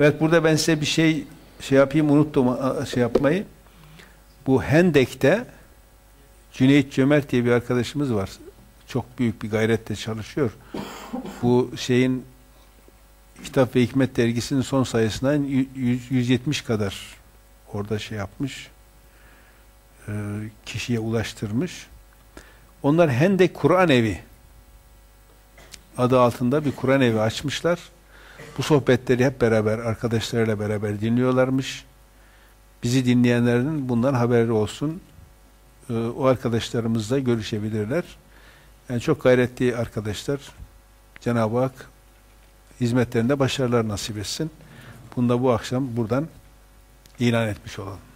Evet burada ben size bir şey şey yapayım unuttum şey yapmayı. Bu Hendek'te Cüneyt Cömert diye bir arkadaşımız var. Çok büyük bir gayretle çalışıyor. Bu şeyin Kitap ve Hikmet dergisinin son sayısından yü- yüz- 170 kadar orada şey yapmış. e, kişiye ulaştırmış. Onlar Hendek Kur'an Evi adı altında bir Kur'an evi açmışlar. Bu sohbetleri hep beraber arkadaşlarıyla beraber dinliyorlarmış. Bizi dinleyenlerin bundan haberi olsun. Ee, o arkadaşlarımızla görüşebilirler. Yani çok gayretli arkadaşlar. Cenab-ı Hak hizmetlerinde başarılar nasip etsin. Bunu da bu akşam buradan ilan etmiş olalım.